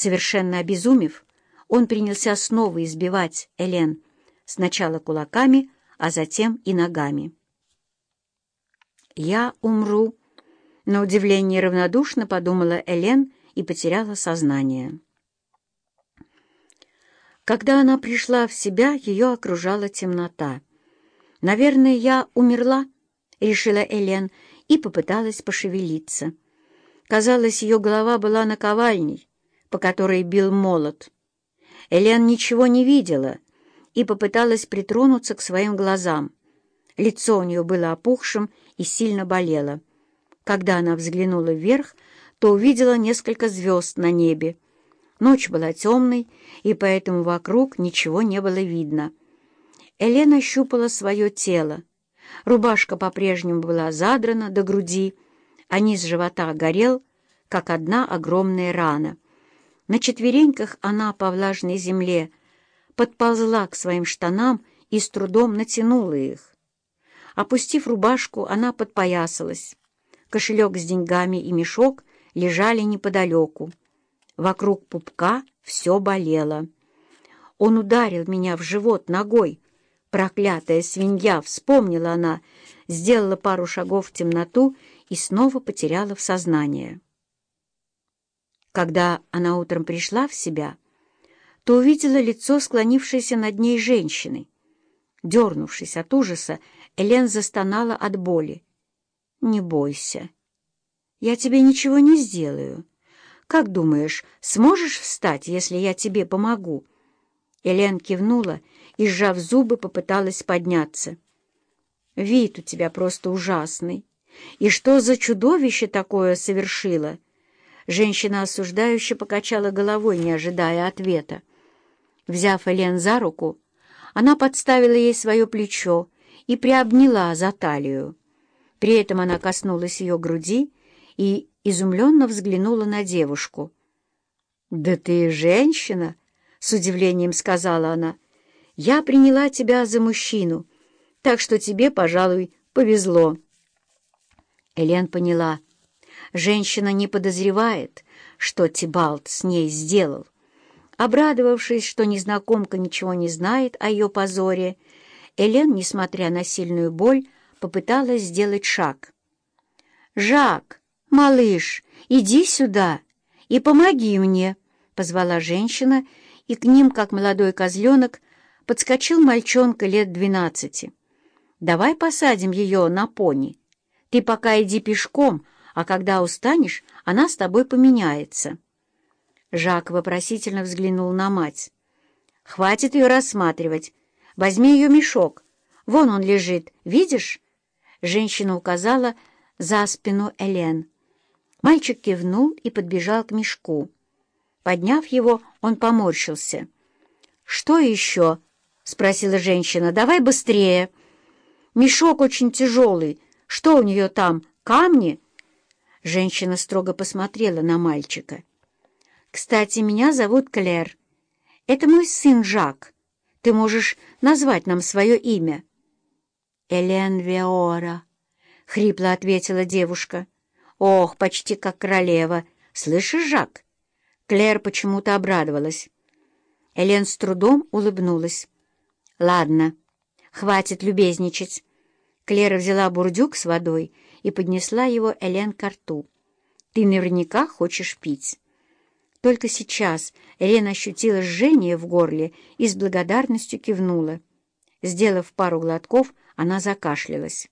Совершенно обезумев, он принялся снова избивать Элен, сначала кулаками, а затем и ногами. «Я умру», — на удивление равнодушно подумала Элен и потеряла сознание. Когда она пришла в себя, ее окружала темнота. «Наверное, я умерла», — решила Элен и попыталась пошевелиться. Казалось, ее голова была наковальней, по которой бил молот. Элен ничего не видела и попыталась притронуться к своим глазам. Лицо у нее было опухшим и сильно болело. Когда она взглянула вверх, то увидела несколько звезд на небе. Ночь была темной, и поэтому вокруг ничего не было видно. Элена щупала свое тело. Рубашка по-прежнему была задрана до груди, а низ живота горел, как одна огромная рана. На четвереньках она по влажной земле подползла к своим штанам и с трудом натянула их. Опустив рубашку, она подпоясалась. Кошелек с деньгами и мешок лежали неподалеку. Вокруг пупка все болело. Он ударил меня в живот ногой. Проклятая свинья, вспомнила она, сделала пару шагов в темноту и снова потеряла в сознание. Когда она утром пришла в себя, то увидела лицо склонившееся над ней женщины. Дернувшись от ужаса, Элен застонала от боли. «Не бойся. Я тебе ничего не сделаю. Как думаешь, сможешь встать, если я тебе помогу?» Элен кивнула и, сжав зубы, попыталась подняться. «Вид у тебя просто ужасный. И что за чудовище такое совершило?» Женщина осуждающе покачала головой, не ожидая ответа. Взяв Элен за руку, она подставила ей свое плечо и приобняла за талию. При этом она коснулась ее груди и изумленно взглянула на девушку. «Да ты женщина!» — с удивлением сказала она. «Я приняла тебя за мужчину, так что тебе, пожалуй, повезло». Элен поняла — Женщина не подозревает, что Тибалт с ней сделал. Обрадовавшись, что незнакомка ничего не знает о ее позоре, Элен, несмотря на сильную боль, попыталась сделать шаг. «Жак, малыш, иди сюда и помоги мне!» — позвала женщина, и к ним, как молодой козленок, подскочил мальчонка лет двенадцати. «Давай посадим ее на пони. Ты пока иди пешком, а когда устанешь, она с тобой поменяется». Жак вопросительно взглянул на мать. «Хватит ее рассматривать. Возьми ее мешок. Вон он лежит, видишь?» Женщина указала за спину Элен. Мальчик кивнул и подбежал к мешку. Подняв его, он поморщился. «Что еще?» — спросила женщина. «Давай быстрее!» «Мешок очень тяжелый. Что у нее там, камни?» Женщина строго посмотрела на мальчика. «Кстати, меня зовут Клэр. Это мой сын Жак. Ты можешь назвать нам свое имя?» «Элен Веора», — хрипло ответила девушка. «Ох, почти как королева. Слышишь, Жак?» Клэр почему-то обрадовалась. Элен с трудом улыбнулась. «Ладно, хватит любезничать». Клера взяла бурдюк с водой и поднесла его Элен к рту. «Ты наверняка хочешь пить». Только сейчас Элен ощутила жжение в горле и с благодарностью кивнула. Сделав пару глотков, она закашлялась.